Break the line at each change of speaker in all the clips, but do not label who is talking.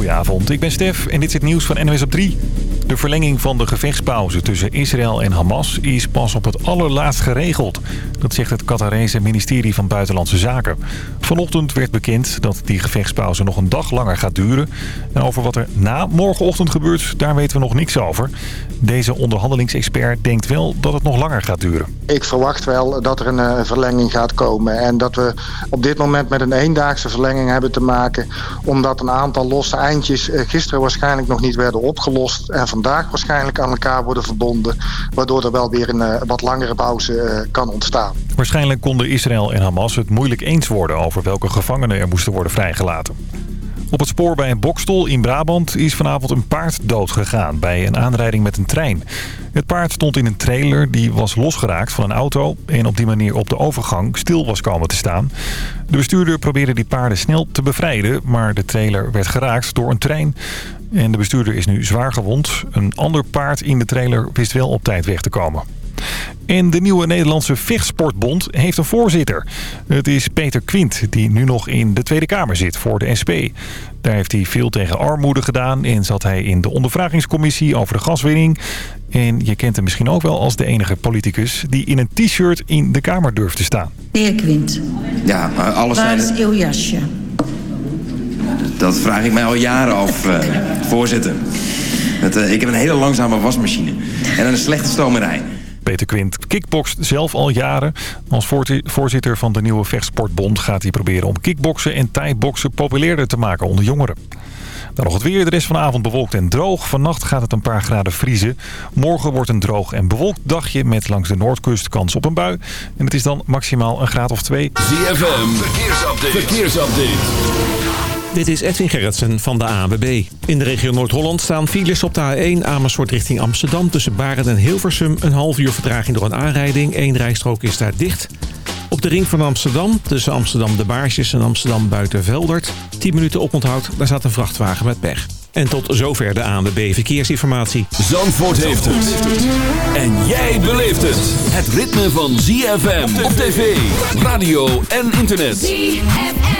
Goedenavond, ik ben Stef en dit is het nieuws van NWS op 3. De verlenging van de gevechtspauze tussen Israël en Hamas is pas op het allerlaatst geregeld. Dat zegt het Qatarese ministerie van Buitenlandse Zaken. Vanochtend werd bekend dat die gevechtspauze nog een dag langer gaat duren. En over wat er na morgenochtend gebeurt, daar weten we nog niks over. Deze onderhandelingsexpert denkt wel dat het nog langer gaat duren.
Ik verwacht wel dat er een uh, verlenging gaat komen. En dat we op dit moment met een eendaagse verlenging hebben te maken. Omdat een aantal losse eindjes uh, gisteren waarschijnlijk nog niet werden opgelost. En vandaag waarschijnlijk aan elkaar worden verbonden. Waardoor er wel weer een uh, wat langere pauze kan ontstaan.
Waarschijnlijk konden Israël en Hamas het moeilijk eens worden over welke gevangenen er moesten worden vrijgelaten. Op het spoor bij een bokstol in Brabant is vanavond een paard doodgegaan bij een aanrijding met een trein. Het paard stond in een trailer die was losgeraakt van een auto en op die manier op de overgang stil was komen te staan. De bestuurder probeerde die paarden snel te bevrijden, maar de trailer werd geraakt door een trein. En de bestuurder is nu zwaar gewond. Een ander paard in de trailer wist wel op tijd weg te komen. En de nieuwe Nederlandse Vechtsportbond heeft een voorzitter. Het is Peter Quint, die nu nog in de Tweede Kamer zit voor de SP. Daar heeft hij veel tegen armoede gedaan en zat hij in de ondervragingscommissie over de gaswinning. En je kent hem misschien ook wel als de enige politicus die in een t-shirt in de Kamer durft te staan.
De heer Quint,
Ja, maar alles
waar
zijn...
is uw jasje?
Dat vraag ik mij al jaren af, eh, voorzitter. Het, eh, ik heb een hele langzame wasmachine. En een slechte stomerij.
Peter Quint kickbokst zelf al jaren. Als voorzitter van de nieuwe vechtsportbond gaat hij proberen om kickboksen en thai-boksen populairder te maken onder jongeren. Dan nog het weer. De rest van de avond bewolkt en droog. Vannacht gaat het een paar graden vriezen. Morgen wordt een droog en bewolkt dagje met langs de noordkust kans op een bui. En het is dan maximaal een graad of twee.
ZFM, verkeersupdate. verkeersupdate.
Dit is Edwin Gerritsen van de ANWB. In de regio Noord-Holland staan files op de A1 Amersfoort richting Amsterdam... tussen Baren en Hilversum. Een half uur vertraging door een aanrijding. Eén rijstrook is daar dicht. Op de ring van Amsterdam tussen Amsterdam de Baarsjes en Amsterdam Buitenveldert. 10 minuten oponthoud, daar staat een vrachtwagen met pech. En tot zover de ANWB Verkeersinformatie.
Zandvoort heeft het. En jij beleeft het. Het ritme van ZFM op tv, radio en internet.
ZFM.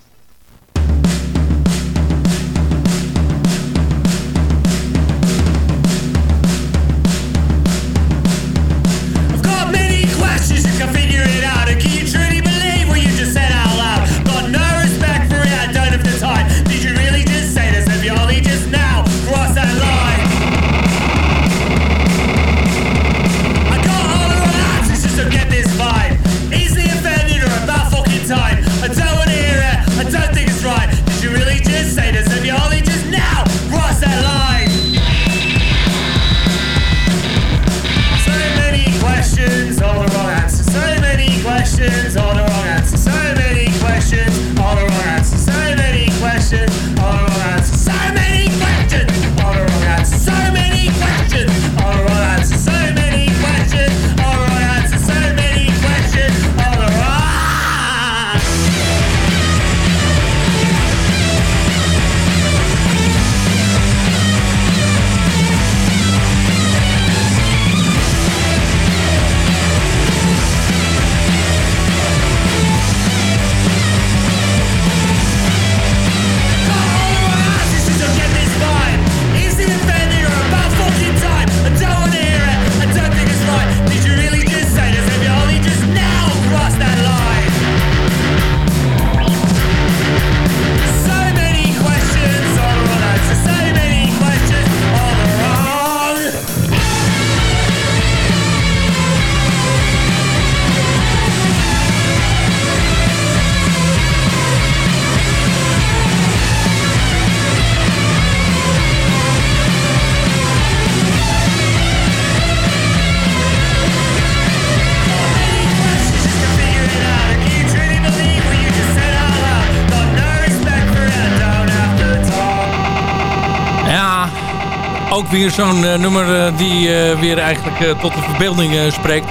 Weer zo'n eh, nummer eh, die eh, weer eigenlijk tot de verbeelding spreekt.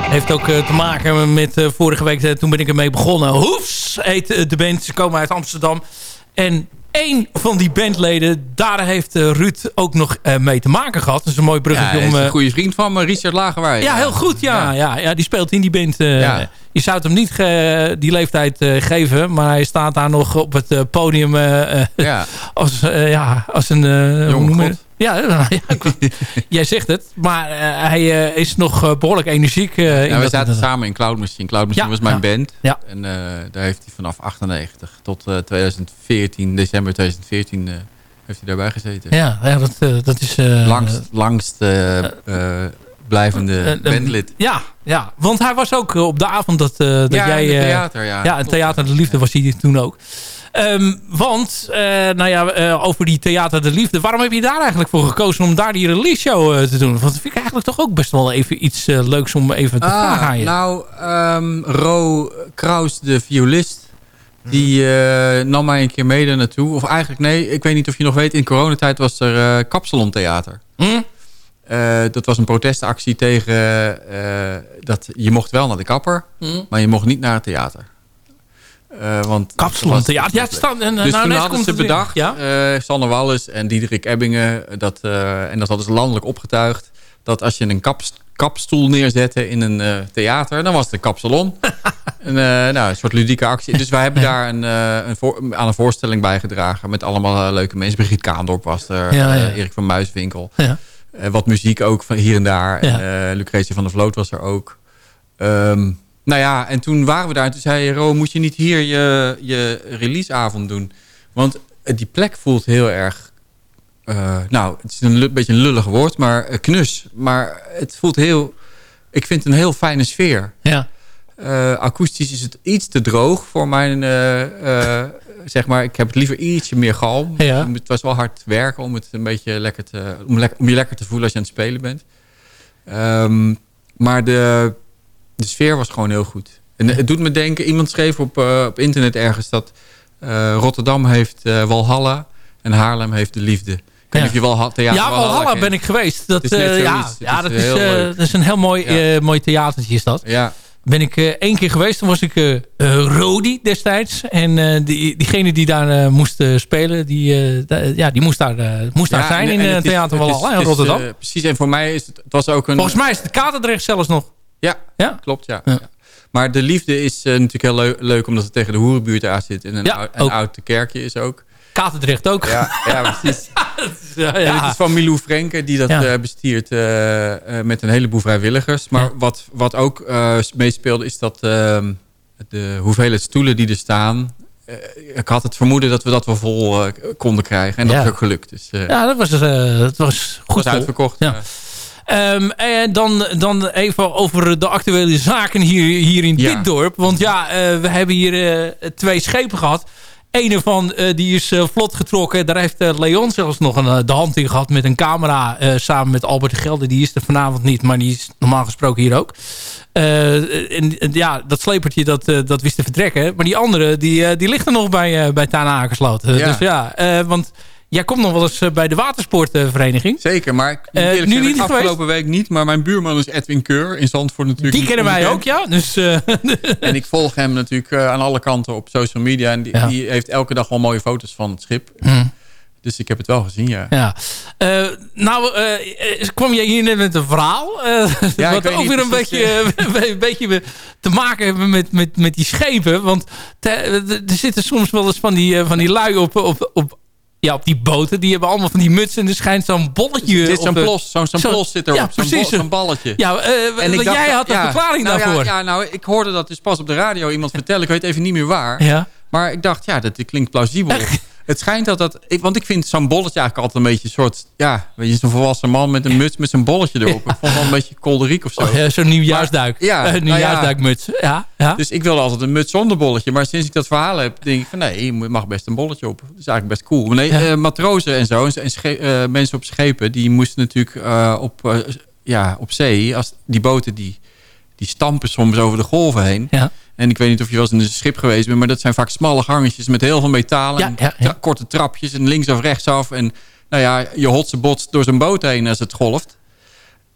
Heeft ook te maken met vorige week, toen ben ik ermee begonnen. Hoefs heet de band, ze komen uit Amsterdam. En één van die bandleden, daar heeft Ruud ook nog mee te maken gehad. Dat is een mooi
Ja,
bruggetje
is
om...
een goede vriend van me, Richard Lagerwaai.
ja, heel goed. Ja, ja. Ja, die speelt in die band.
Ja.
Je zou het hem niet die leeftijd geven. Maar hij staat daar nog op het podium
Ja.
als, ja, als een...
Jong
Ja, ja, jij zegt het. Maar eh, hij eh, is nog eh, behoorlijk energiek. in
Nou, we zaten samen in Cloud Machine. Cloud Machine
Ja,
was mijn
ja.
band.
Ja.
En daar heeft hij vanaf 98 tot eh, 2014, december 2014, eh, heeft hij daarbij gezeten.
Ja, ja dat, dat is...
langst langst blijvende bandlid.
Ja, ja, want hij was ook op de avond dat, dat
ja,
jij...
in
eh,
theater, ja.
Ja, het
Klopt,
Theater de Liefde was hij toen ook. Ehm, want, eh, nou ja, eh, over die Theater de Liefde. Waarom heb je daar eigenlijk voor gekozen om daar die release show eh, te doen? Want dat vind ik eigenlijk toch ook best wel even iets leuks om even te vragen aan
Ah,
je.
nou, ehm Ro Kraus, de violist, die eh, nam mij een keer mee daar naartoe. Of eigenlijk, nee, ik weet niet of je nog weet, in coronatijd was er eh Kapsalon Theater.
Hm?
Eh, dat was een protestactie tegen dat je mocht wel naar de kapper,
Hm?
maar je mocht niet naar het theater. Eh, want
Kapsalon. Ja, het staat, en,
dus
nou,
toen
net
hadden
komt
ze bedacht,
Ja?
eh Sanne Wallis en Diederik Ebbingen, dat, eh, en dat hadden ze landelijk opgetuigd, dat als je een kaps- kapstoel neerzette in een eh, theater, dan was het een kapsalon. een, eh, nou, een soort ludieke actie. Dus wij hebben daar een, eh, een voor- aan een voorstelling bijgedragen met allemaal eh, leuke mensen. Brigitte Kaandorp was er,
Ja,
eh,
ja.
Erik van Muiswinkel.
Ja.
Eh, wat muziek ook van hier en daar.
Ja.
En, eh, Lucretia van der Vloot was er ook. Ehm, nou ja, en toen waren we daar. En toen zei je, Ro, moet je niet hier je, je releaseavond doen? Want eh, die plek voelt heel erg... eh, nou, het is een beetje een lullig woord, maar eh, knus. Maar het voelt heel... Ik vind het een heel fijne sfeer.
Ja.
Akoestisch is het iets te droog voor mijn... zeg maar, ik heb het liever ietsje meer galm.
Ja.
Het was wel hard werken om het een beetje lekker te... Om, om je lekker te voelen als je aan het spelen bent. Ehm, maar de, de sfeer was gewoon heel goed. En het doet me denken... Iemand schreef op, eh, op internet ergens dat... eh, Rotterdam heeft eh, Walhalla en Haarlem heeft de liefde. Weet
Ja.
je Walha theater
Ja, Valhalla
kent.
ben ik geweest. Dat,
is
ja, ja,
is
dat, is, dat is een heel mooi, mooi theatertje is dat.
Ja,
Ben ik één keer geweest. Toen was ik Rodi destijds. En die, diegene die daar moest spelen, die, ja, die moest daar, moest daar zijn
en-
in
en het
Theater Valhalla in Rotterdam.
precies, en voor mij is het, het was ook een...
Volgens mij is het Katendrecht zelfs nog.
Ja,
Ja?
klopt, ja.
Ja.
Maar de liefde is eh, natuurlijk heel leu- leuk omdat het tegen de hoerenbuurt aan zit. En een,
Ja,
ou- een
ook.
oud kerkje is ook.
Katendrecht ook.
Ja, ja precies.
Ja,
En het is van Milou Frenke die dat eh, bestiert eh, met een heleboel vrijwilligers. Maar wat, wat ook meespeelde is dat ehm, de hoeveelheid stoelen die er staan... ik had het vermoeden dat we dat wel vol konden krijgen. En dat is ook gelukt. Dus
Ja, dat was, het was goed
was
vol.
uitverkocht.
Ja. Ehm, en dan, dan even over de actuele zaken hier, hier in
Ja.
dit dorp. Want ja, eh, we hebben hier eh, twee schepen gehad. Een ervan eh, die is vlot getrokken. Daar heeft Leon zelfs nog een, de hand in gehad met een camera. samen met Albert de Gelder. Die is er vanavond niet, maar die is normaal gesproken hier ook. En, ja, dat slepertje dat, dat wist te vertrekken. Maar die andere, die, die ligt er nog bij, bij Tana
Ja.
Dus ja, want jij komt nog wel eens eh, bij de watersportvereniging.
Zeker, maar eerlijk
nu niet
afgelopen week niet. Maar mijn buurman is Edwin Keur in Zandvoort natuurlijk.
Die kennen wij ook, ja. Dus, eh,
En ik volg hem natuurlijk aan alle kanten op social media. En die,
Ja.
die heeft elke dag wel mooie foto's van het schip.
hm,
Dus ik heb het wel gezien, ja.
ja. Nou, kwam jij hier net met een verhaal.
Ja,
wat ook weer een beetje, een beetje te maken hebben met, met, met die schepen. Want te- er zitten soms wel eens van die, van die lui op, op, op, ja, op die boten. Die hebben allemaal van die mutsen. En er schijnt zo'n bolletje... Op
zo'n plos, zo'n
Zo-
plos zit erop.
ja,
zo'n
precies.
zo'n balletje.
Ja, eh,
En ik dacht
jij had een
ja,
verklaring
nou
daarvoor.
Ja, ja, nou, ik hoorde dat dus pas op de radio iemand vertellen. Ik weet even niet meer waar.
Ja.
Maar ik dacht, ja, dat dit klinkt plausibel. Het schijnt dat dat... Ik, want ik vind zo'n bolletje eigenlijk altijd een beetje een soort... Ja, weet je, zo'n volwassen man met een muts met zo'n bolletje erop. Ik vond het wel een beetje kolderiek of zo.
Oh, ja, Zo'n nieuwjaarsduik.
Maar- ja,
Eh,
nou ja.
nieuwjaarsduikmuts. Ja, ja.
Dus ik wilde altijd een muts zonder bolletje. Maar sinds ik dat verhaal heb, denk ik van nee, je mag best een bolletje op. Dat is eigenlijk best cool. Maar nee, eh, matrozen en zo, en eh, mensen op schepen, die moesten natuurlijk op, ja, op zee, als die boten die, die stampen soms over de golven heen.
Ja.
En ik weet niet of je wel eens in een schip geweest bent, maar dat zijn vaak smalle gangetjes met heel veel metalen.
Ja,
en
ja, ja.
tra- korte trapjes en links of rechtsaf. En nou ja, je hotse botst door zo'n boot heen als het golft.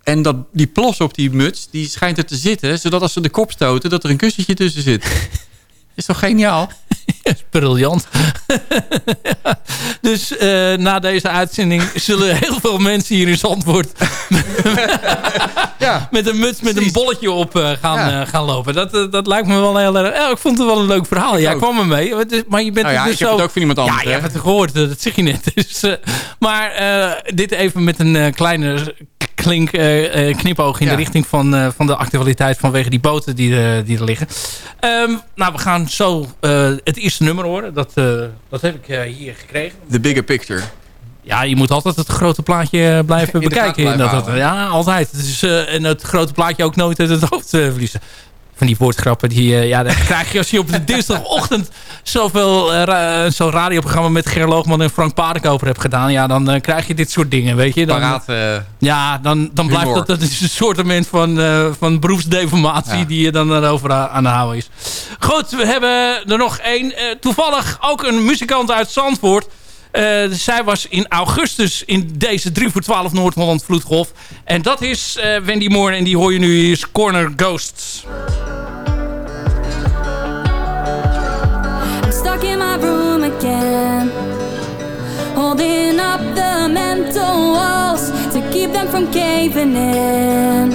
En dat, die plos op die muts, die schijnt er te zitten... zodat als ze de kop stoten, dat er een kussentje tussen zit. Is toch geniaal?
briljant. dus eh, na deze uitzending zullen heel veel mensen hier in Zandvoort...
Ja.
met een muts met een bolletje op eh, gaan,
Ja.
eh, gaan lopen. Dat, dat lijkt me wel heel erg... Ja, ik vond het wel een leuk verhaal. Jij kwam er mee. Is- Maar je bent
Nou ja,
dus
ik heb
zo...
het ook van iemand anders,
Ja, je hebt het gehoord. eh, Dat zeg je net. Dus, maar dit even met een kleine klink, eh, eh, knipoog in
Ja.
de richting van, eh, van de actualiteit vanwege die boten die, die er liggen. Ehm, nou, we gaan zo eh, het eerste nummer horen. Dat, eh, dat heb ik eh, hier gekregen.
The bigger picture.
Ja, je moet altijd het grote plaatje blijven
In
bekijken.
blijven
dat, dat- ja, altijd. Dus, en het grote plaatje ook nooit uit het hoofd verliezen. Van die woordgrappen, die, eh, ja, dat krijg je als je op de dinsdagochtend zoveel eh, ra- zo'n radioprogramma met Ger Loogman en Frank Paardenkoper hebt gedaan. Ja, dan eh, krijg je dit soort dingen, weet je. Dan,
Paraat. eh,
ja, dan, dan blijft dat, dat is een soort van, eh, van beroepsdeformatie
Ja.
die je dan erover aan de houden is. Goed, we hebben er nog één. Eh, toevallig ook een muzikant uit Zandvoort. Eh, zij was in augustus in deze 3 voor 12 Noord-Holland Vloedgolf. En dat is eh, Wendy Moore en die hoor je nu is Corner Ghosts.
I'm stuck in my room again, holding up the mental walls to keep them from caving in.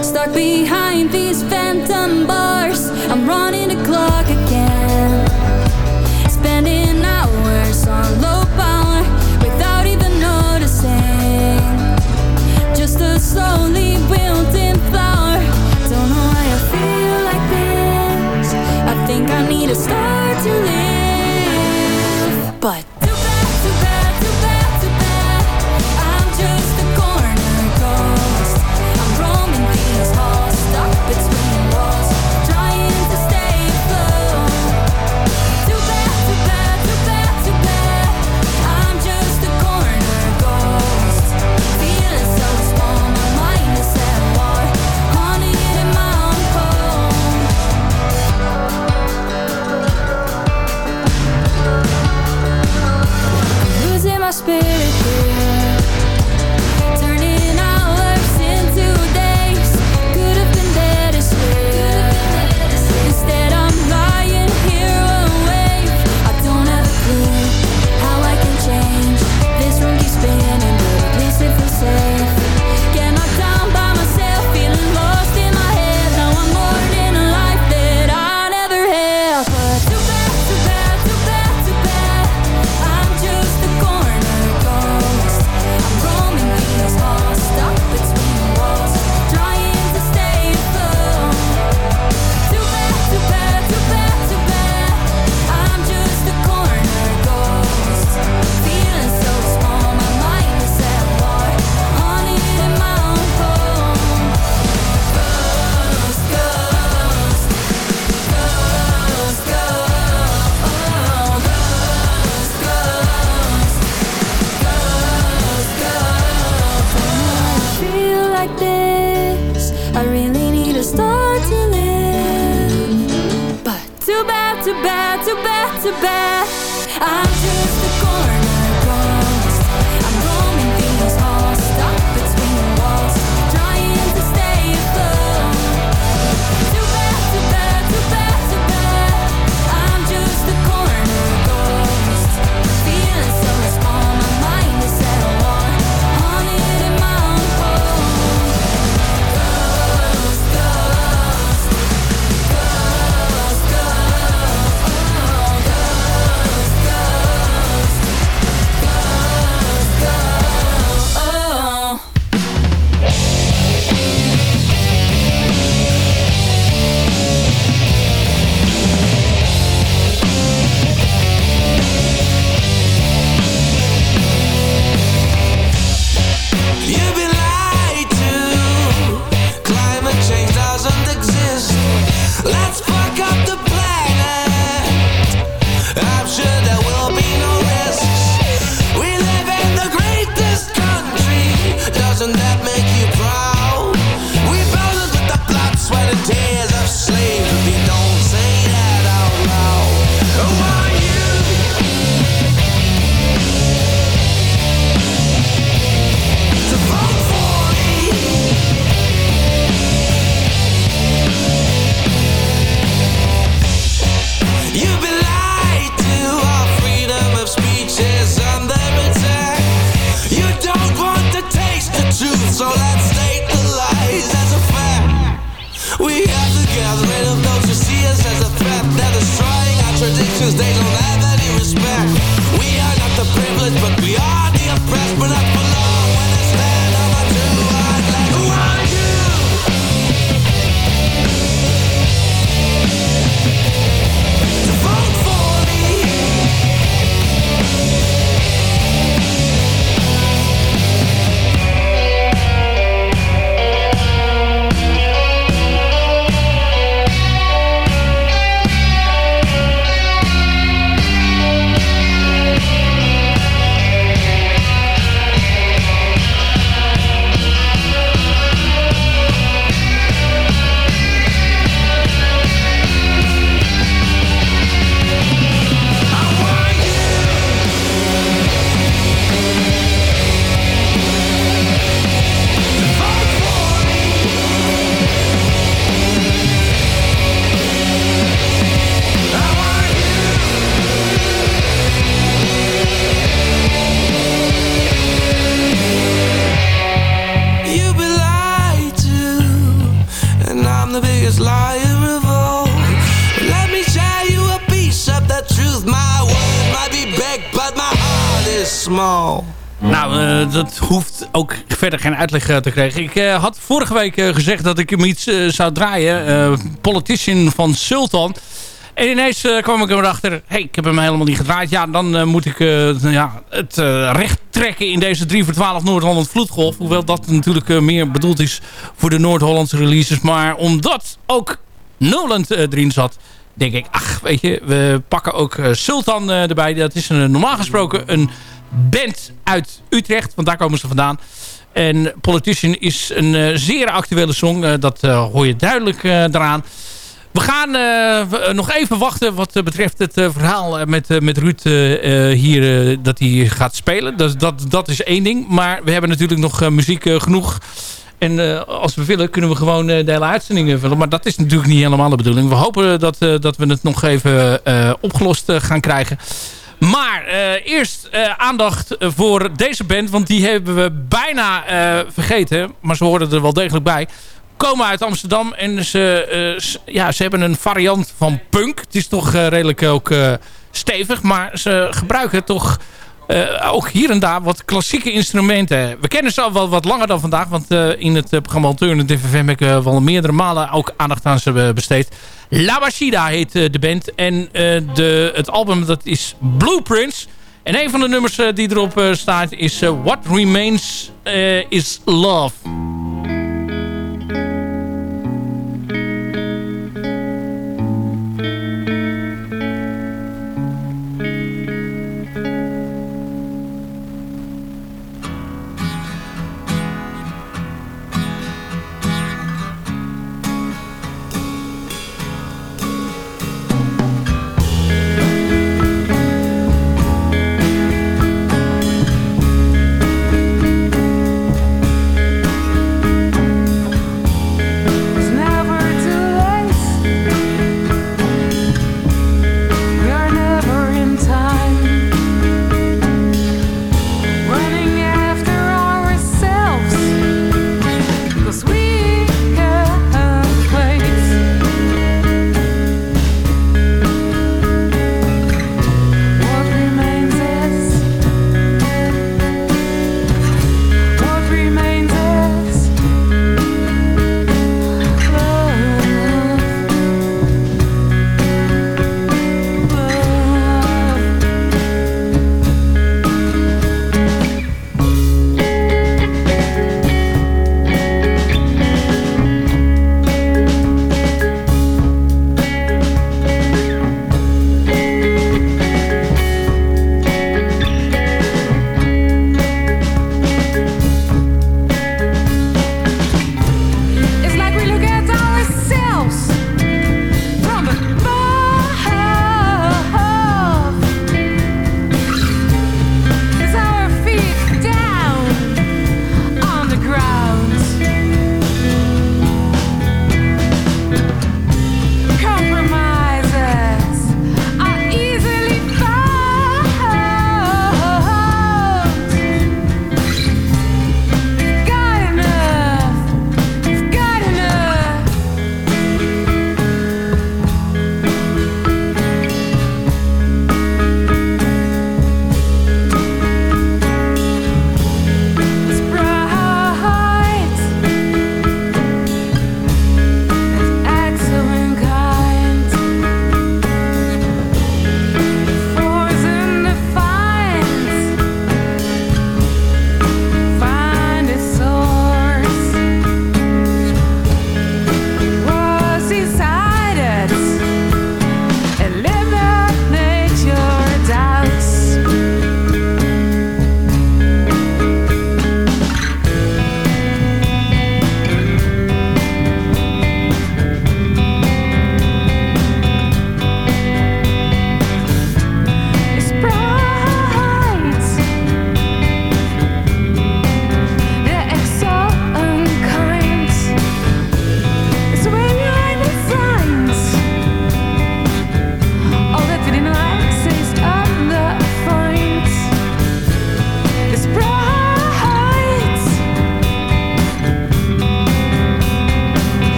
Stuck behind these phantom bars, I'm running the clock again. Like this. I really need to start to live. But too bad, too bad, too bad, too bad. I'm but
we are not the privileged, but we are the oppressed. But for long when it's stand.
Verder geen uitleg eh, te krijgen. Ik eh, had vorige week eh, gezegd dat ik hem iets zou draaien. Politician van Sultan. En ineens kwam ik erachter, hey, ik heb hem helemaal niet gedraaid. Ja, dan moet ik ja, het recht trekken in deze 3 voor 12 Noord-Holland Vloedgolf. Hoewel dat natuurlijk meer bedoeld is voor de Noord-Hollandse releases. Maar omdat ook Noland erin zat, denk ik, ach, weet je, we pakken ook Sultan erbij. Dat is een, normaal gesproken een band uit Utrecht, want daar komen ze vandaan. En Politician is een eh, zeer actuele song. eh, dat eh, hoor je duidelijk eraan. We gaan nog even wachten wat betreft het verhaal met, met Ruud hier, dat hij gaat spelen. Dat, dat, dat is één ding. Maar we hebben natuurlijk nog muziek genoeg. En als we willen kunnen we gewoon de hele uitzending vullen. Maar dat is natuurlijk niet helemaal de bedoeling. We hopen dat, dat we het nog even opgelost gaan krijgen. Maar eh, eerst eh, aandacht voor deze band. Want die hebben we bijna eh, vergeten. Maar ze horen er wel degelijk bij. Komen uit Amsterdam. En ze, ja, ze hebben een variant van punk. Het is toch redelijk ook stevig. Maar ze gebruiken toch eh, ook hier en daar wat klassieke instrumenten. We kennen ze al wel wat langer dan vandaag. Want eh, in het eh, programma Alternative FM heb ik wel meerdere malen ook aandacht aan ze besteed. La Bashida heet de band. En de, het album dat is Blueprints. En een van de nummers die erop staat is What Remains is Love.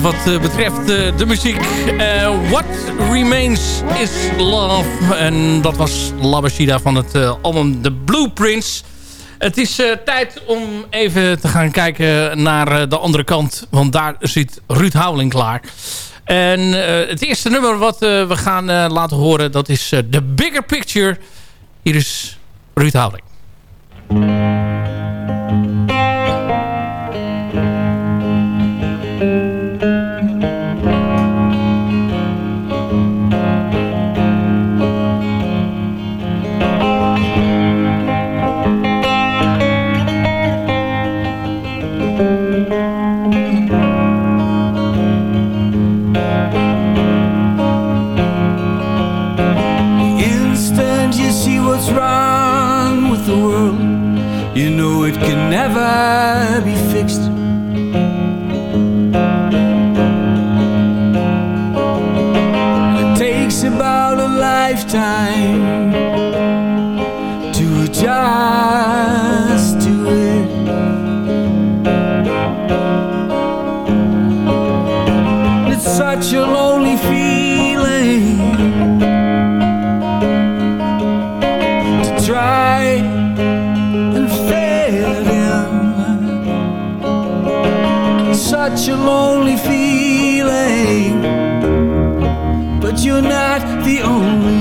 Wat eh, betreft eh, de muziek. Eh, What Remains is Love. En dat was Labashida van het album The Blueprints. Het is tijd om even te gaan kijken naar de andere kant. Want daar zit Ruud Houweling klaar. En het eerste nummer wat we gaan laten horen... dat is The Bigger Picture. Hier is Ruud Houweling.
You're not the only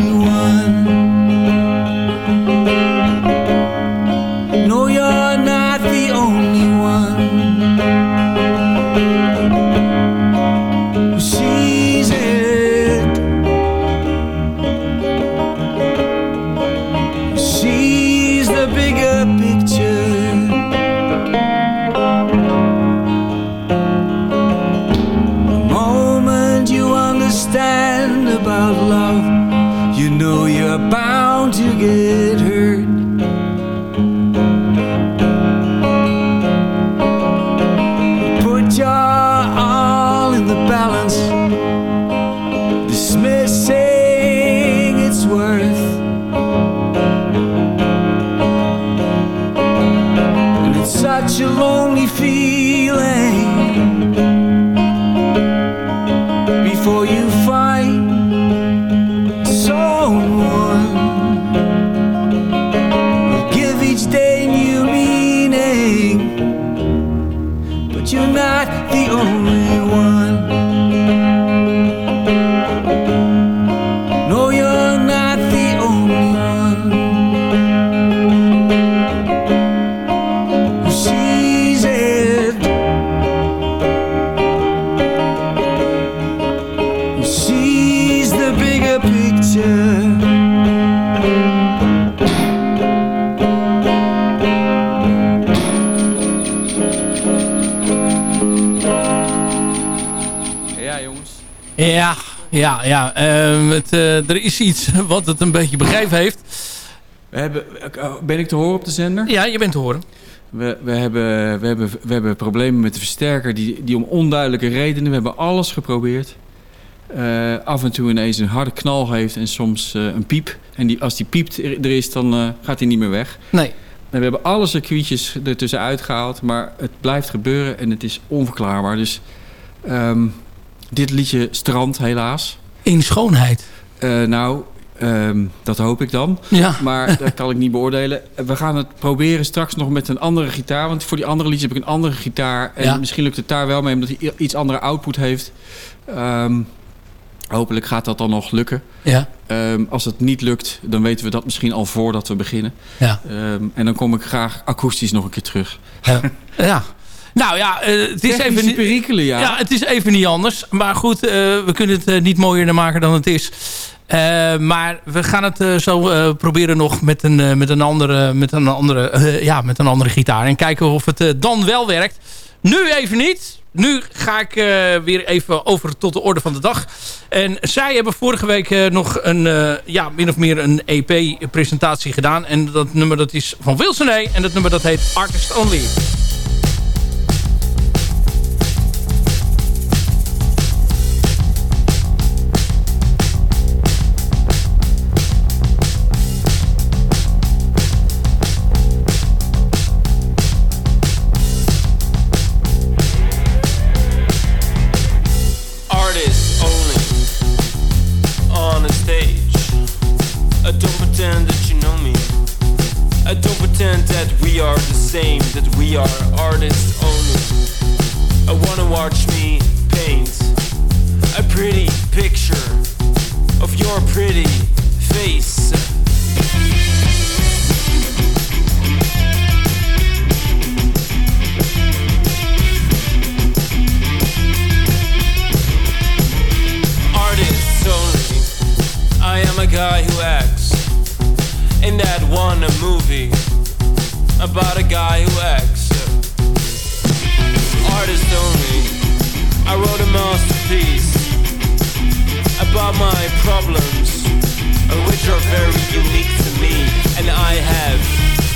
er is iets wat het een beetje begrepen heeft.
We hebben, ben ik te horen op de zender?
Ja, je bent te horen.
We, we, hebben, we, hebben, we hebben problemen met de versterker die, die om onduidelijke redenen... We hebben alles geprobeerd. Eh, af en toe ineens een harde knal heeft en soms eh, een piep. En die, als die piept er er is, dan eh, gaat hij niet meer weg.
Nee.
En we hebben alle circuitjes ertussen uitgehaald, maar het blijft gebeuren en het is onverklaarbaar. Dus ehm, dit liedje strand helaas.
In schoonheid.
Eh, nou, ehm, dat hoop ik dan.
Ja.
Maar dat kan ik niet beoordelen. We gaan het proberen straks nog met een andere gitaar. Want voor die andere liedjes heb ik een andere gitaar. En
Ja.
misschien lukt het daar wel mee, omdat hij iets andere output heeft. Ehm, hopelijk gaat dat dan nog lukken.
Ja.
Ehm, als het niet lukt, dan weten we dat misschien al voordat we beginnen.
Ja.
En dan kom ik graag akoestisch nog een keer terug.
Ja. Nou ja, eh, het is even niet...
perikelen, ja.
Ja, het is even niet anders. Maar goed, eh, we kunnen het eh, niet mooier maken dan het is. Maar we gaan het zo proberen nog met een, met een andere, met een andere, ja, met een andere gitaar. En kijken of het dan wel werkt. Nu even niet. Nu ga ik weer even over tot de orde van de dag. En zij hebben vorige week nog een, ja, min of meer een EP-presentatie gedaan. En dat nummer dat is van Wilson A. En dat nummer dat heet Artist Only.
are artists only. I wanna watch me paint a pretty picture of your pretty face. Artists only. I am a guy who acts in that one movie about a guy who acts. Artist only. I wrote a masterpiece about my problems, uh, which are very unique to me, and I have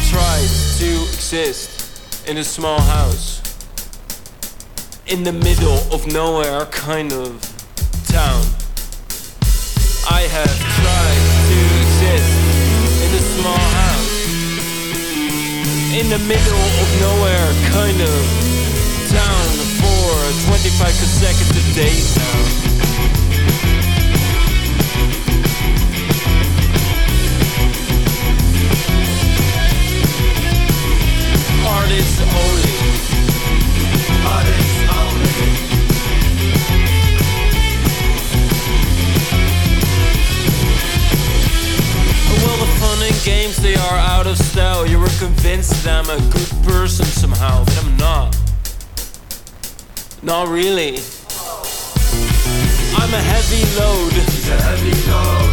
tried to exist in a small house in the middle of nowhere kind of town. I have tried to exist in a small house in the middle of nowhere kind of town for 25 consecutive days now. Artists only. Artists only. Well, the fun and games, they are out of style. You were convinced that I'm a good person somehow, but I'm not. Not really. I'm a heavy load.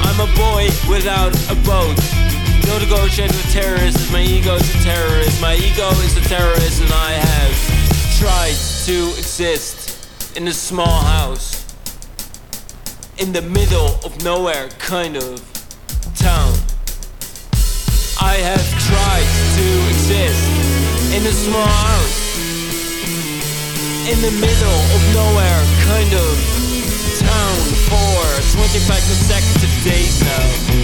I'm a boy without a boat. No negotiate with terrorists. My ego's a terrorist. My ego is a terrorist, and I have tried to exist in a small house in the middle of nowhere, kind of town. I have tried to exist in a small house in the middle of nowhere, kind of town for 25 consecutive days now.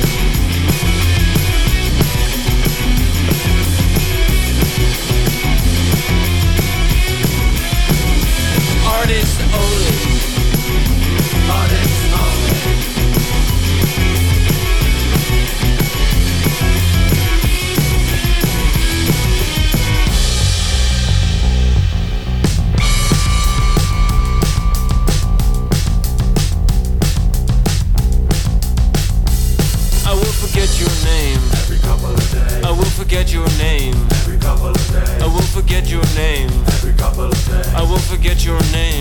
Artists only. Artists only. Your name.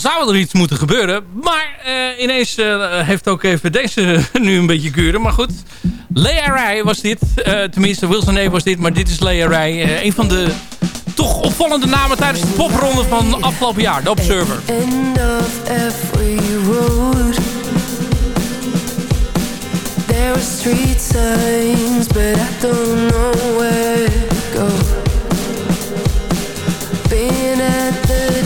Zou er iets moeten gebeuren. Maar eh, ineens eh, heeft ook even deze nu een beetje kuren. Maar goed, Lea Rai was dit. Eh, tenminste, Wilson A was dit. Maar dit is Lea Rai. een van de toch opvallende namen tijdens de popronde van afgelopen jaar. De Observer.
end of every road There are street signs But I don't know where to go Being at the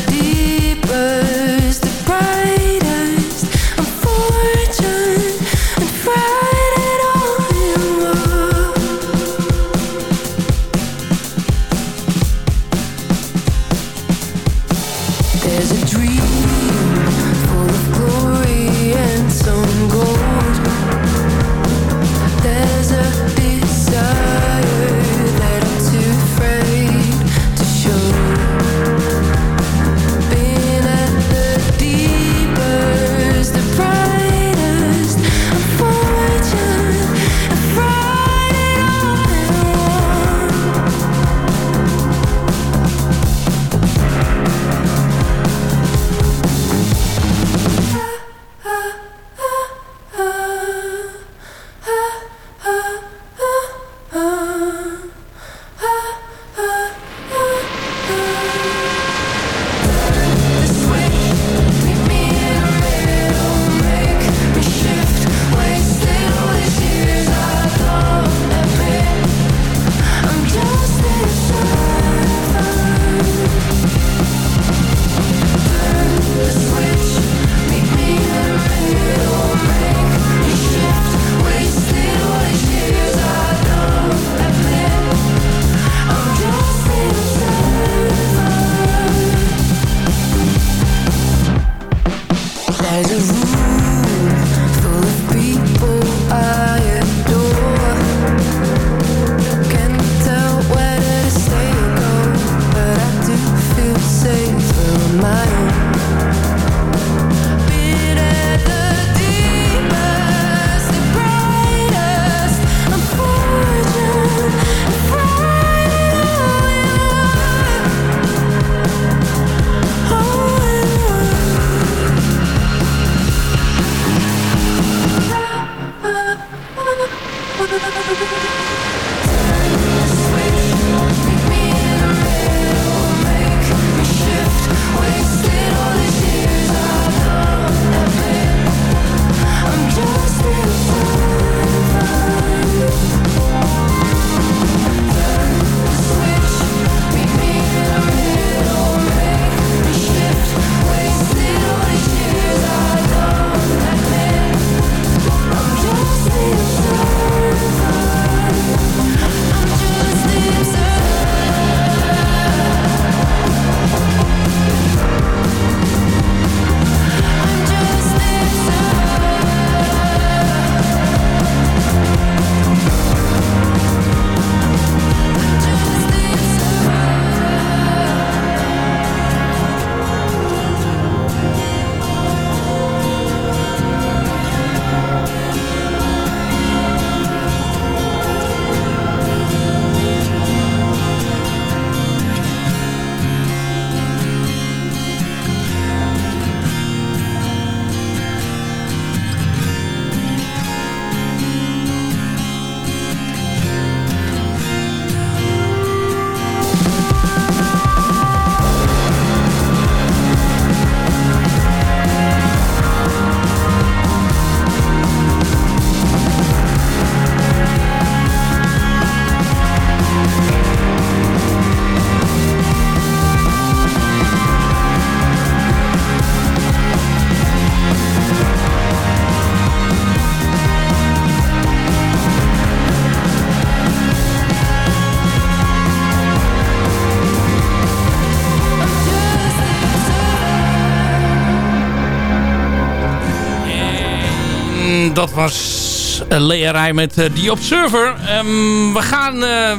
was uh, Lea Rij met uh, The Observer. Um, we gaan uh,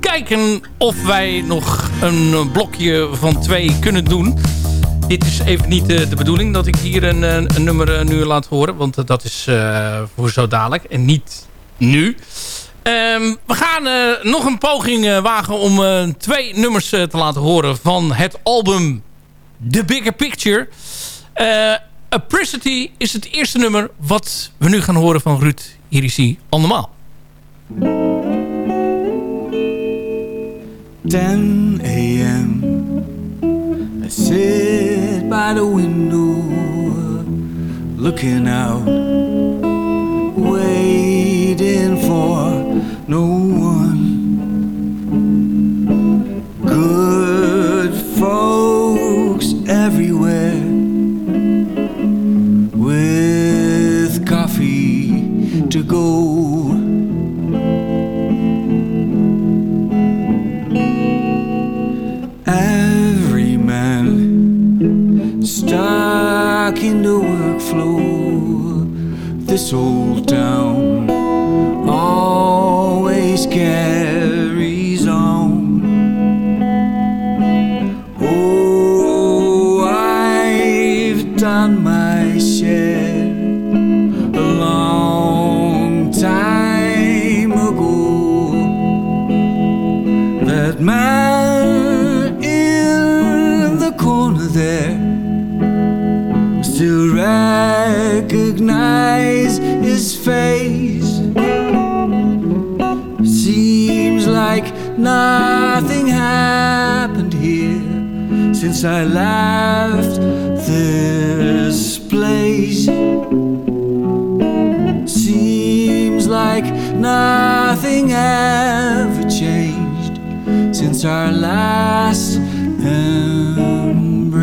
kijken of wij nog een blokje van twee kunnen doen. Dit is even niet de bedoeling dat ik hier een, een nummer nu laat horen. Want dat is voor zo dadelijk en niet nu. Um, we gaan nog een poging wagen om twee nummers te laten horen van het album The Bigger Picture. Apricity is het eerste nummer wat we nu gaan horen van Ruud. Hier is hij allemaal.
10 a.m. I sit by the window Looking out Waiting for no in the workflow. This old town recognize his face. Seems like nothing happened here since I left this place. Seems like nothing ever changed since our last embrace.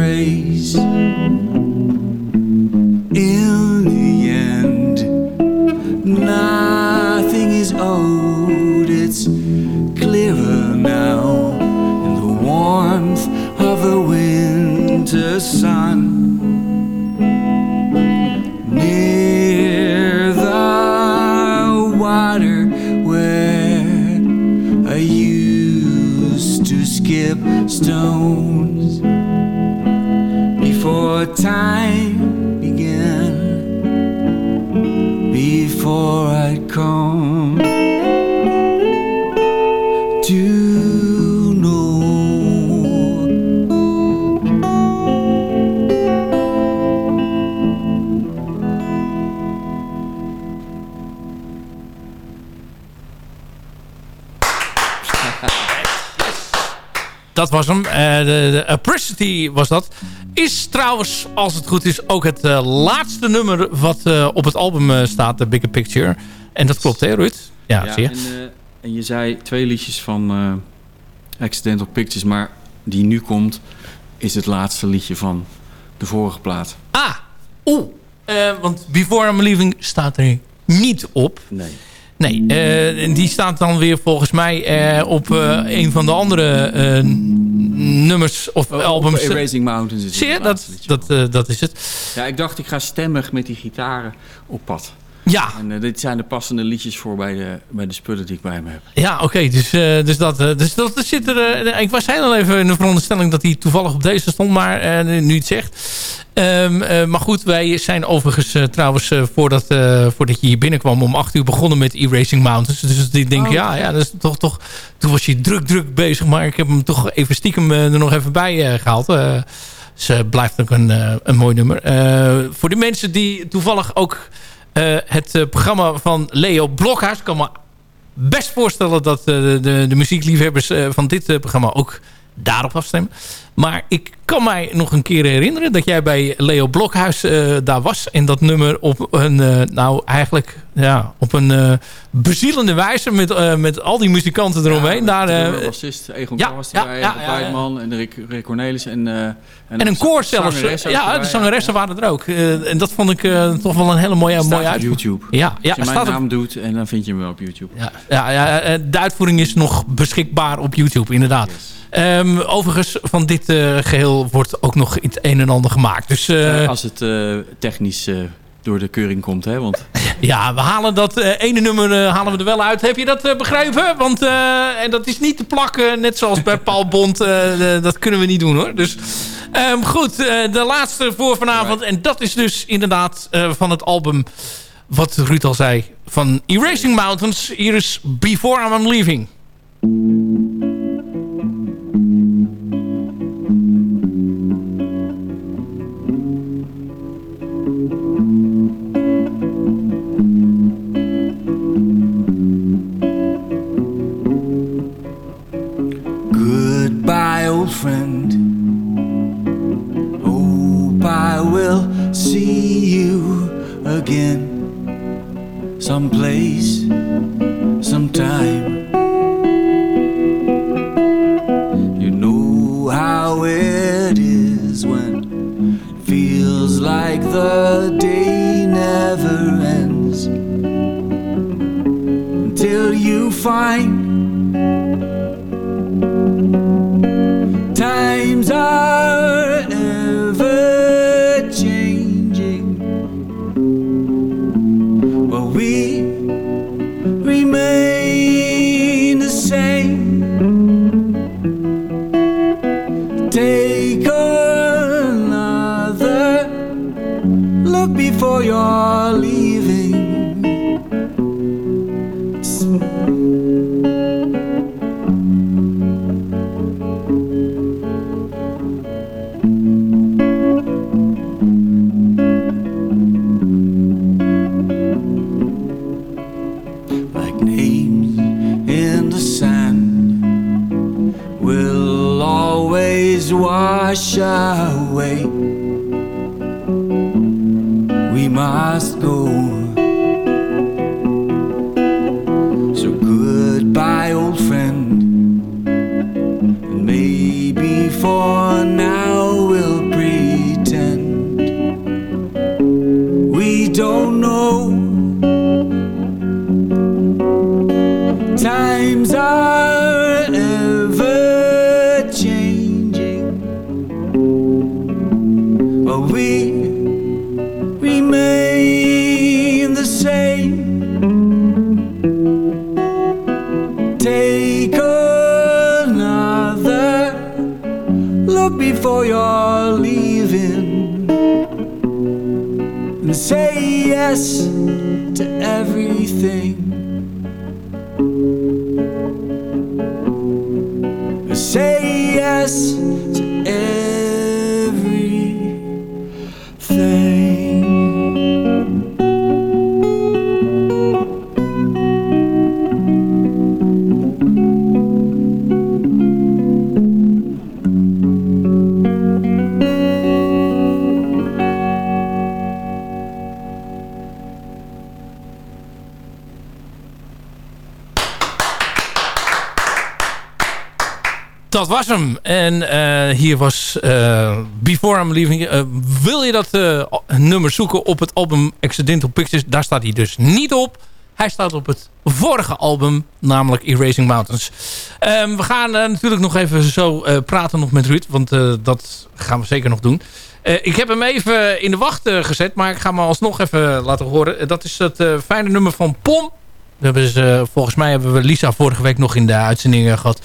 Dat was hem. Uh, de, de Apricity was dat. Is trouwens, als het goed is, ook het uh, laatste nummer wat uh, op het album staat, The Bigger Picture. En dat klopt, hè Ruud? Ja,
Ja,
zie je.
en, eh, en je zei twee liedjes van eh, Accidental Pictures, maar die nu komt is het laatste liedje van de vorige plaat.
Ah, oeh. Eh, want Before I'm Leaving staat er niet op.
Nee.
Nee, eh, die staat dan weer volgens mij eh, op eh, een van de andere nummers of albums.
Op Erasing Mountains is
Zie je,
het
dat, dat, dat is het.
Ja, ik dacht ik ga stemmig met die gitaren op pad.
Ja.
En eh, dit zijn de passende liedjes voor bij de, bij de spullen die ik bij me heb.
Ja, oké. dus, eh, dus, dat, eh, dus dat zit er... ik was heel even in de veronderstelling dat hij toevallig op deze stond. Maar nu het zegt. Ehm, eh, maar goed, wij zijn overigens trouwens voordat, voordat je hier binnenkwam om 8 uur begonnen met Erasing Mountains. Dus ik denk,
Oh,
ja, ja, dat is toch, toch, toen was je druk, druk bezig. Maar ik heb hem toch even stiekem er nog even bij eh, gehaald. Eh, dus blijft ook een, een mooi nummer. Voor de mensen die toevallig ook het eh, programma van Leo Blokhuis... Ik kan me best voorstellen dat eh, de, de, muziekliefhebbers eh, van dit eh, programma ook daarop afstemmen. Maar ik kan mij nog een keer herinneren dat jij bij Leo Blokhuis eh, daar was. En dat nummer op een, eh, nou eigenlijk ja, op een eh, bezielende wijze met, met al die muzikanten eromheen. daar,
de
eh,
bassist Egon
ja,
ja, was
ja,
erbij,
ja, ja, ja.
Weidman en Rick, Rick Cornelis en... en,
en een koor zelfs. Ja, de zangeressen waren er ook. En dat vond ik toch wel een hele mooie,
Staat
mooie
op
uitvoering.
YouTube.
Ja, ja
Als je mijn
staat op-
naam doet en dan vind je hem wel op YouTube.
Ja, ja, ja, de uitvoering is nog beschikbaar op YouTube, inderdaad. Ehm, overigens, van dit eh, geheel wordt ook nog het een en ander gemaakt. Dus, eh,
Eh, als het technisch door de keuring komt, hè? Want
Ja, we halen dat ene nummer halen we er wel uit. Heb je dat begrepen? Want en dat is niet te plakken, net zoals bij Paul Bond. dat kunnen we niet doen hoor. Dus ehm, goed, de laatste voor vanavond. En dat is dus inderdaad van het album, wat Ruud al zei, van Erasing Mountains. Hier is Before I'm Leaving.
Friend. Hope I will see you again. Someplace, sometime. You know how it is when it feels like the day never ends. Until you find to everything.
En eh, hier was eh, Before I'm Leaving. Eh, wil je dat nummer zoeken op het album Accidental Pictures? Daar staat hij dus niet op. Hij staat op het vorige album, namelijk Erasing Mountains. Ehm, we gaan natuurlijk nog even zo praten nog met Ruud. Want dat gaan we zeker nog doen. Ik heb hem even in de wacht gezet. Maar ik ga hem alsnog even laten horen. Dat is het eh, fijne nummer van Pom. Volgens mij hebben we Lisa vorige week nog in de uitzending eh, gehad.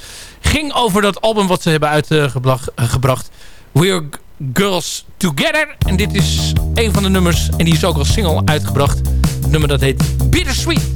Ging over dat album wat ze hebben uitgebracht. We're Girls Together. En dit is een van de nummers. En die is ook als single uitgebracht. Het nummer dat heet Bittersweet.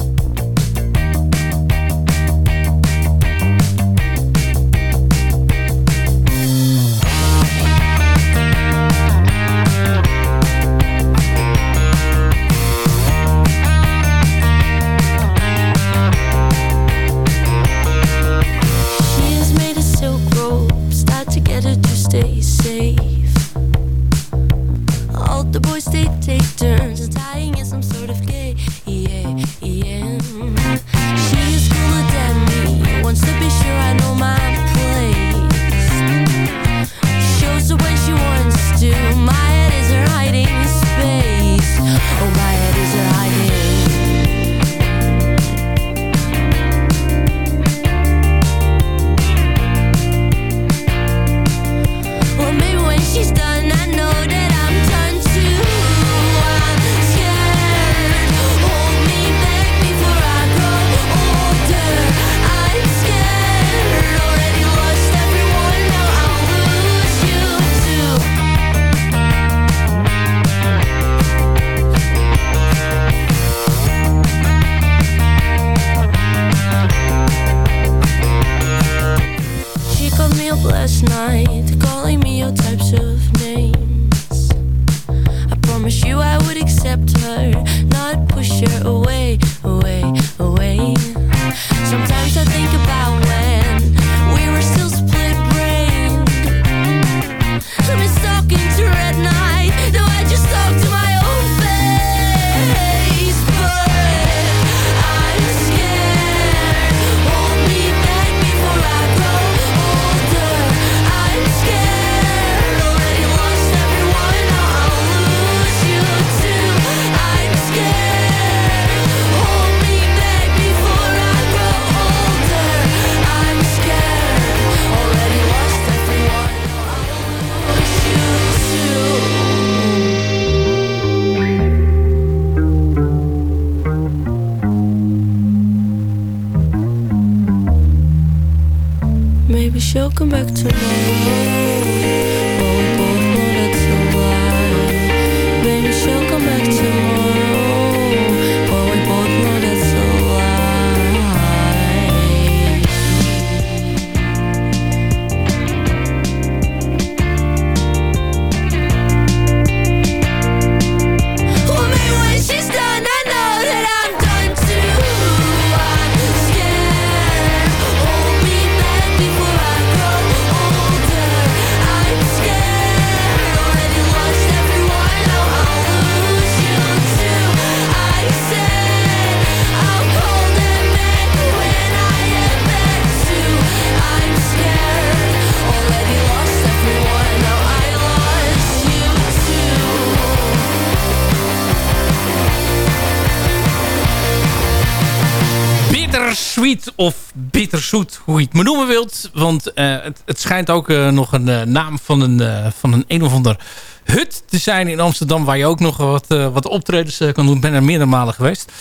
Bitterzoet, hoe je het maar noemen wilt. Want eh, het, het schijnt ook eh, nog een eh, naam van een, van een een of ander hut te zijn in Amsterdam... waar je ook nog wat, wat optredens kan doen. Ik ben er meerdere malen geweest.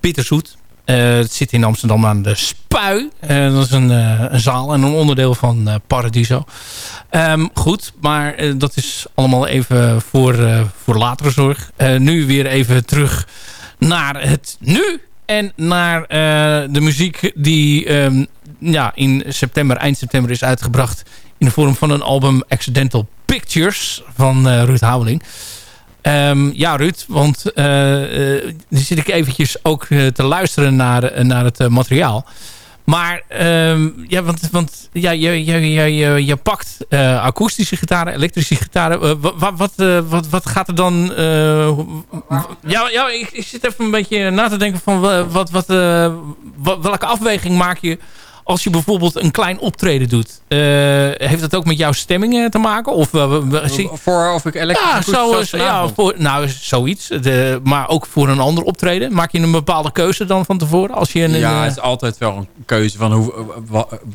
Bitterzoet. Het zit in Amsterdam aan de Spui. Dat is een, een zaal en een onderdeel van Paradiso. Ehm, goed, maar dat is allemaal even voor, voor latere zorg. Nu weer even terug naar het nu. En naar eh, de muziek die ehm, ja, in september, eind september is uitgebracht. In de vorm van een album Accidental Pictures van eh, Ruud Houweling. Ehm, ja, Ruud, want eh, eh, nu zit ik eventjes ook te luisteren naar, naar het materiaal. Maar ehm, ja, want, want ja, je, je, je, je, pakt eh, akoestische gitaren, elektrische gitaren. Eh, wa- wa- wat, eh, wat, wat gaat er dan... ja, ja ik, ik zit even een beetje na te denken van wa- wat, wat, wa- welke afweging maak je als je bijvoorbeeld een klein optreden doet. Eh, heeft dat ook met jouw stemming te maken? Of, eh,
Voor of ik elektrisch
ja, zo, ja voor, nou, zoiets. De, maar ook voor een ander optreden. Maak je een bepaalde keuze dan van tevoren? Als je een,
ja,
eh,
het is altijd wel een keuze van hoe,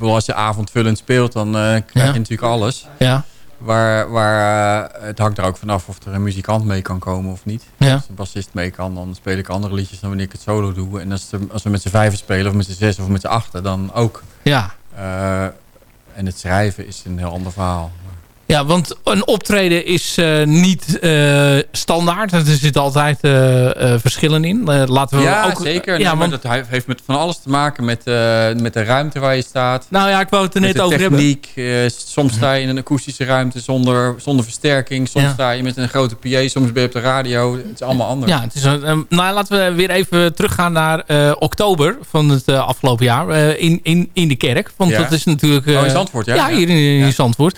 als je avondvullend speelt, dan krijg
Ja.
je natuurlijk alles.
Ja.
Waar, waar, eh, het hangt er ook vanaf of er een muzikant mee kan komen of niet.
Ja.
Als een bassist mee kan, dan speel ik andere liedjes dan wanneer ik het solo doe. En als, als we met z'n vijven spelen, of met z'n zes of met z'n achten, dan ook.
Ja.
Eh, en het schrijven is een heel ander verhaal.
Ja, want een optreden is eh, niet eh, standaard. Er zitten altijd eh, verschillen in. Laten we
ja,
ook,
zeker.
Ja,
Nee,
want,
dat he- heeft met van alles te maken met, met de ruimte waar je staat.
nou ja, ik wou het er net
de
over hebben.
techniek. Eh, soms sta je in een akoestische ruimte zonder, zonder versterking. Soms
Ja.
sta je met een grote PA. Soms ben je op de radio. Het is allemaal anders.
Ja, het is een, een- nou, laten we weer even teruggaan naar oktober van het afgelopen jaar. in, in, in de kerk. Want
Ja.
dat is natuurlijk...
Oh, in Zandvoort, ja?
Ja, hier in, in
Ja.
Zandvoort.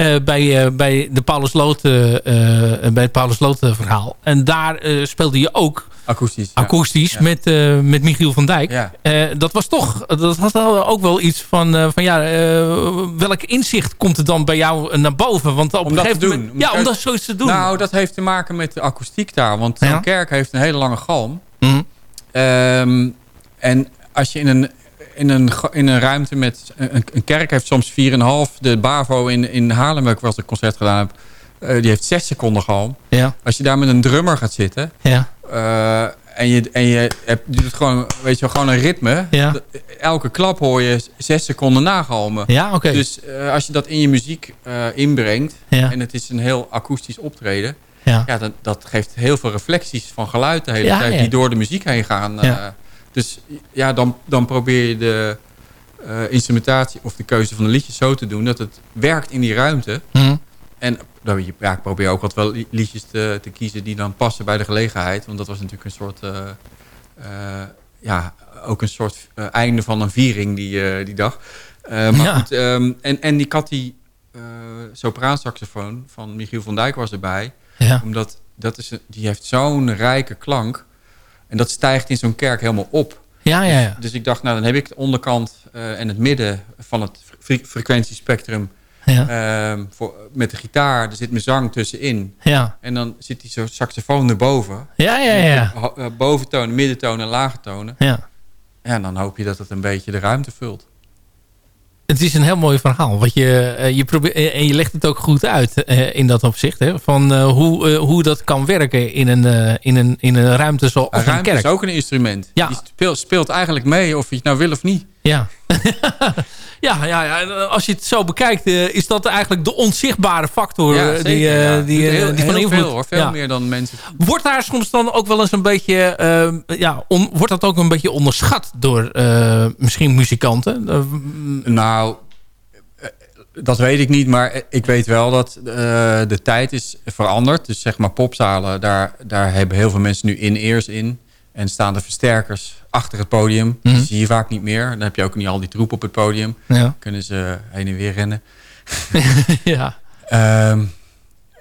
Eh, bij, eh, bij, de Paulus eh, bij het Paulus verhaal. En daar speelde je ook
Akoestisch.
akoestisch
Ja.
met, met Michiel van Dijk.
Ja.
Dat was toch, dat had ook wel iets van, van ja, welk inzicht komt er dan bij jou naar boven? Want op
Om dat te doen.
moment, ja, om dat zoiets te doen.
Nou, dat heeft te maken met de akoestiek daar. Want zo'n
Ja.
kerk heeft een hele lange galm.
Mhm.
Ehm, en als je in een, in een, in een ruimte met... Een, een kerk heeft soms 4,5. De Bavo in, in Haarlem, waar ik wel eens een concert gedaan heb... eh, die heeft 6 seconden galm.
Ja.
Als je daar met een drummer gaat zitten...
Ja.
eh, en je, en je hebt, doet gewoon, weet je, gewoon een ritme.
Ja.
Elke klap hoor je zes seconden nagalmen.
Ja, oké.
Dus eh, als je dat in je muziek eh, inbrengt...
Ja.
en het is een heel akoestisch optreden...
Ja.
Ja, dat, dat geeft heel veel reflecties van geluid de hele
Ja,
tijd... die door de muziek heen gaan.
Ja.
Dus ja, dan, dan probeer je de, eh, instrumentatie of de keuze van de liedjes zo te doen dat het werkt in die ruimte.
Mhm.
En je- ja, ik probeer ook wat wel li- liedjes te, te kiezen die dan passen bij de gelegenheid. Want dat was natuurlijk een soort, eh, eh, ja, ook een soort einde van een viering die, die dag. Maar
Ja.
goed, ehm, en, en ik had die sopraansaxofoon van Michiel van Dijk was erbij.
Ja.
Omdat dat is, die heeft zo'n rijke klank. En dat stijgt in zo'n kerk helemaal op.
Ja, ja, ja.
Dus ik dacht, nou dan heb ik de onderkant eh, en het midden van het fre- frequentiespectrum.
Ja.
ehm, voor, met de gitaar, er zit mijn zang tussenin.
Ja.
En dan zit die zo saxofoon erboven.
Ja, ja, ja.
Eh, Boventonen, middentonen en lage tonen.
Ja,
en dan hoop je dat het een beetje de ruimte vult.
Het is een heel mooi verhaal. Wat je, eh, je probeert, eh, en je legt het ook goed uit eh, in dat opzicht. Hè, van hoe, hoe dat kan werken in een, in een, in een ruimte zoals
Een
een
ruimte
kerk.
is ook een instrument.
Ja.
Die speelt, speelt eigenlijk mee of je het nou wil of niet.
Ja. ja, ja, ja, eh, als je het zo bekijkt, eh, is dat eigenlijk de onzichtbare factor
Ja,
eh,
zeker,
die,
ja.
die,
heel,
die van
heel
invloed.
veel hoor. Veel
Ja.
meer dan mensen.
Wordt daar soms dan ook wel eens een beetje, eh, ja, on- wordt dat ook een beetje onderschat door misschien muzikanten?
Nou, dat weet ik niet, maar ik weet wel dat de tijd is veranderd. Dus zeg maar popzalen, daar, daar hebben heel veel mensen nu in-ears in. En staan de versterkers achter het podium.
Mhm.
Die zie je vaak niet meer. Dan heb je ook niet al die troep op het podium.
Ja.
Kunnen ze heen en weer rennen.
ja.
Ehm,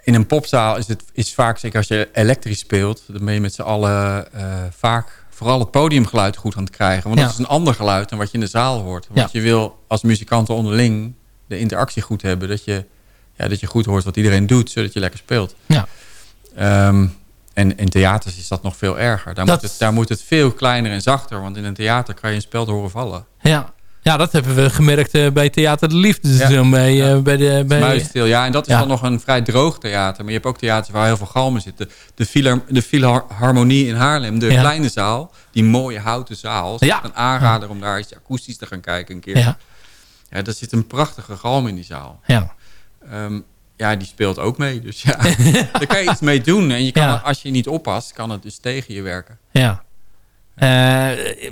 in een popzaal is het is vaak, zeker als je elektrisch speelt... dan ben je met z'n allen eh, vaak vooral het podiumgeluid goed aan het krijgen. Want
Ja.
dat is een ander geluid dan wat je in de zaal hoort. Want
Ja.
je wil als muzikanten onderling de interactie goed hebben. Dat je, ja, dat je goed hoort wat iedereen doet, zodat je lekker speelt.
Ja.
Ehm, en in theaters is dat nog veel erger. Daar,
Dat-
moet het, daar moet het veel kleiner en zachter. Want in een theater kan je een speld horen vallen.
Ja. ja, dat hebben we gemerkt eh, bij Theater de Liefde.
Ja.
Zo Bij, eh, bij de, bij,
Muisstil, ja. En dat is
Ja.
dan nog een vrij droog theater. Maar je hebt ook theaters waar heel veel galmen zitten. De, Philhar- de Philharmonie in Haarlem, de kleine zaal. Die mooie houten zaal.
Ja.
een aanrader om daar eens akoestisch te gaan kijken een keer.
Ja.
Ja, daar zit een prachtige galm in die zaal.
Ja.
Ehm, ja, die speelt ook mee. Dus ja, daar kan je iets mee doen. En je kan,
Ja.
als je niet oppast, kan het dus tegen je werken.
Ja. Eh,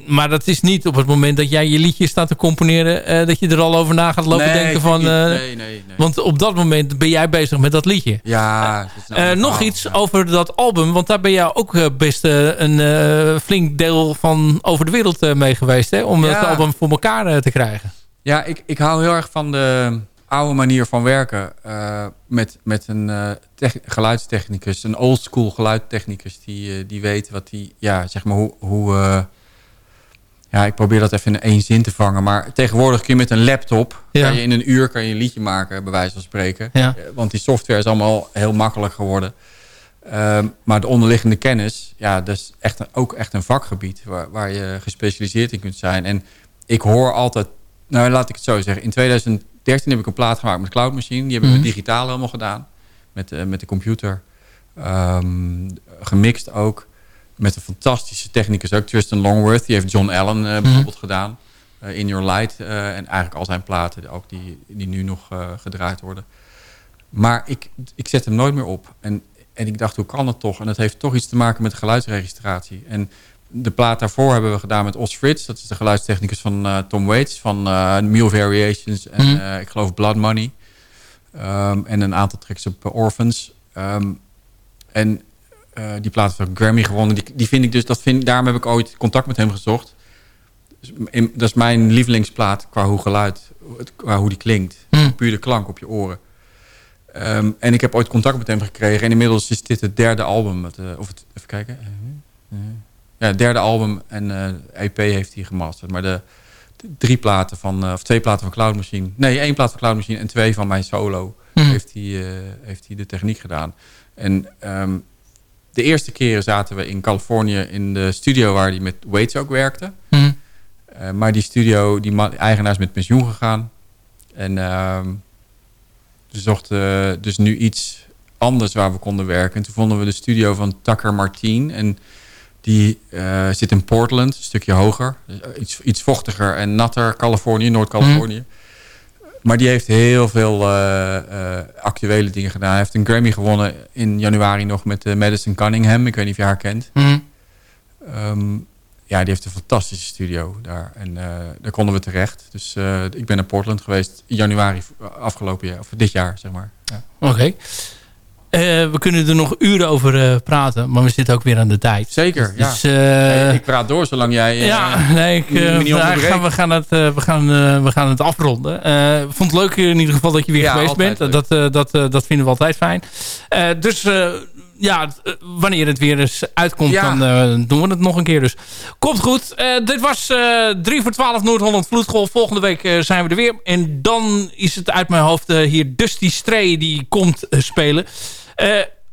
maar dat is niet op het moment dat jij je liedje staat te componeren... eh, dat je er al over na gaat lopen
Nee,
denken van... eh,
Nee, nee, nee.
Want op dat moment ben jij bezig met dat liedje.
Ja, ander
nog
verhaal.
iets over dat album. Want daar ben jij ook best een flink deel van over de wereld mee geweest. Hè? Om
Ja.
het album voor elkaar te krijgen.
Ja, ik, ik hou heel erg van de oude manier van werken. eh, met, met een eh, tech- geluidstechnicus, een oldschool geluidstechnicus... die, eh, die weet wat die, ja, zeg maar hoe... hoe ja, ik probeer dat even in één zin te vangen. Maar tegenwoordig kun je met een laptop...
Ja.
Kan je in een uur kan je een liedje maken, bij wijze van spreken.
Ja.
Want die software is allemaal heel makkelijk geworden. Ehm, maar de onderliggende kennis, ja, dat is echt een, ook echt een vakgebied... Waar, waar je gespecialiseerd in kunt zijn. En ik hoor altijd... Nou, laat ik het zo zeggen. In 2013 heb ik een plaat gemaakt met Cloud Machine. Die hebben
Mhm.
we digitaal helemaal gedaan. Met, eh, met de computer. Ehm, gemixt ook. Met een fantastische technicus ook. Tristan Longworth. Die heeft John Allen eh, bijvoorbeeld gedaan. Eh, In Your Light. en eigenlijk al zijn platen. Ook die, die nu nog gedraaid worden. Maar ik, ik zet hem nooit meer op. En, en ik dacht, hoe kan dat toch? En dat heeft toch iets te maken met de geluidsregistratie. En de plaat daarvoor hebben we gedaan met Os Frits. Dat is de geluidstechnicus van eh, Tom Waits. Van eh Mule Variations en
Mhm.
eh, ik geloof Blood Money. Ehm, en een aantal tracks op Orphans. Ehm, en die plaat heeft ook Grammy gewonnen. Die, die vind ik dus, dat vind, daarom heb ik ooit contact met hem gezocht. Dus in- dat is mijn lievelingsplaat qua hoe geluid, qua hoe die klinkt.
Hmm.
Puur de klank op je oren. Ehm, en ik heb ooit contact met hem gekregen. En inmiddels is dit het derde album. Eh, of het, even kijken. Ja, het derde album en eh EP heeft hij gemasterd. Maar de, de drie platen van, eh, of twee platen van Cloud Machine. Nee, één plaat van Cloud Machine en twee van mijn solo.
Mhm.
Heeft, hij, eh, heeft hij de techniek gedaan. En ehm, de eerste keren zaten we in Californië in de studio waar hij met Waits ook werkte.
Mhm.
Maar die studio, die eigenaar is met pensioen gegaan. En ehm we zochten dus nu iets anders waar we konden werken. En toen vonden we de studio van Tucker Martin. En die eh, zit in Portland, een stukje hoger. Eh, Iets, iets vochtiger en natter, Californië, Noord-Californië. Maar die heeft heel veel eh, actuele dingen gedaan. Hij heeft een Grammy gewonnen in januari nog met Madison Cunningham. Ik weet niet of je haar kent.
Mhm.
Ehm, ja, die heeft een fantastische studio daar. En daar konden we terecht. Dus ik ben naar Portland geweest in januari afgelopen jaar, of dit jaar, zeg maar. Ja.
Oké. We kunnen er nog uren over eh, praten, maar we zitten ook weer aan de tijd.
Zeker, ja.
Dus, eh,
Nee, ik praat door zolang jij... eh,
ja, nee, ik, eh, gaan, we, gaan het, eh, we, gaan, eh, we gaan het afronden. Eh, Ik vond het leuk in ieder geval dat je weer
Ja,
geweest bent. Dat, eh, dat, eh, dat vinden we altijd fijn. Eh, dus eh, ja, eh, wanneer het weer eens uitkomt,
Ja.
dan eh, doen we het nog een keer. Dus komt goed. Eh, dit was eh 3 voor 12 Noord-Holland Vloedgolf. Volgende week zijn we er weer. En dan is het uit mijn hoofd hier Dusty Stray die komt spelen.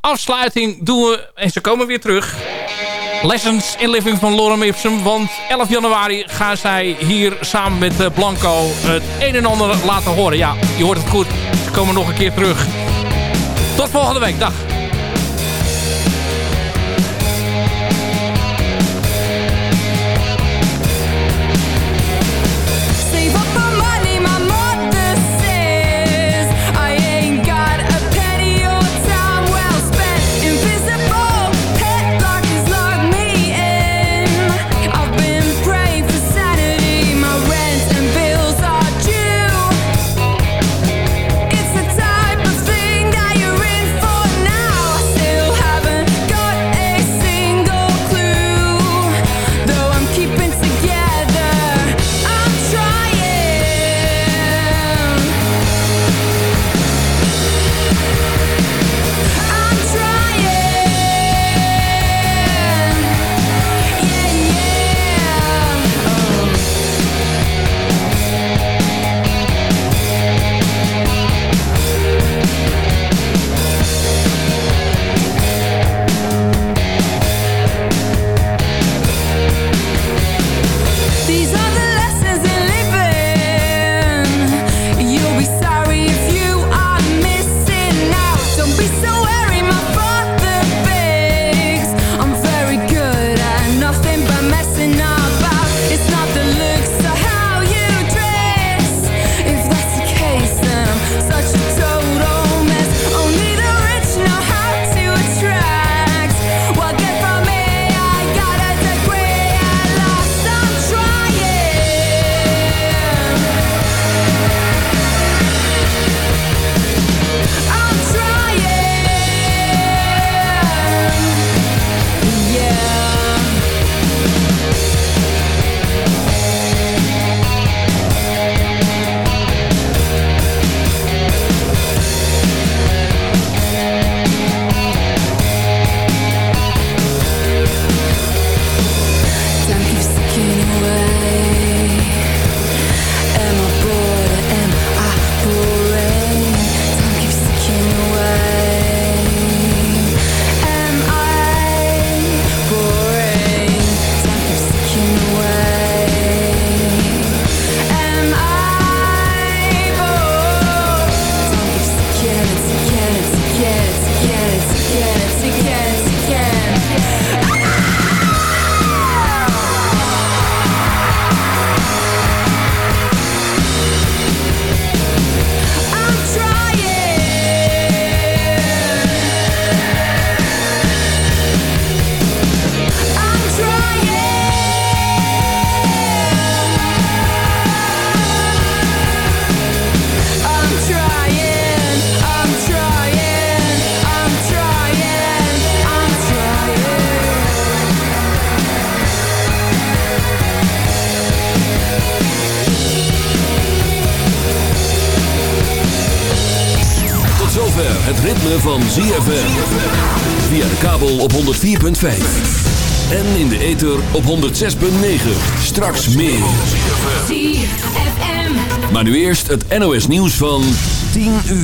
Afsluiting doen we, en ze komen weer terug... Lessons in Living van Lorem Ipsum. Want 11 januari gaan zij hier samen met Blanco het een en ander laten horen. Ja, je hoort het goed. Ze komen nog een keer terug. Tot volgende week. Dag.
104.5. En in de ether op 106.9. Straks meer. Maar nu eerst het NOS nieuws van 10 uur.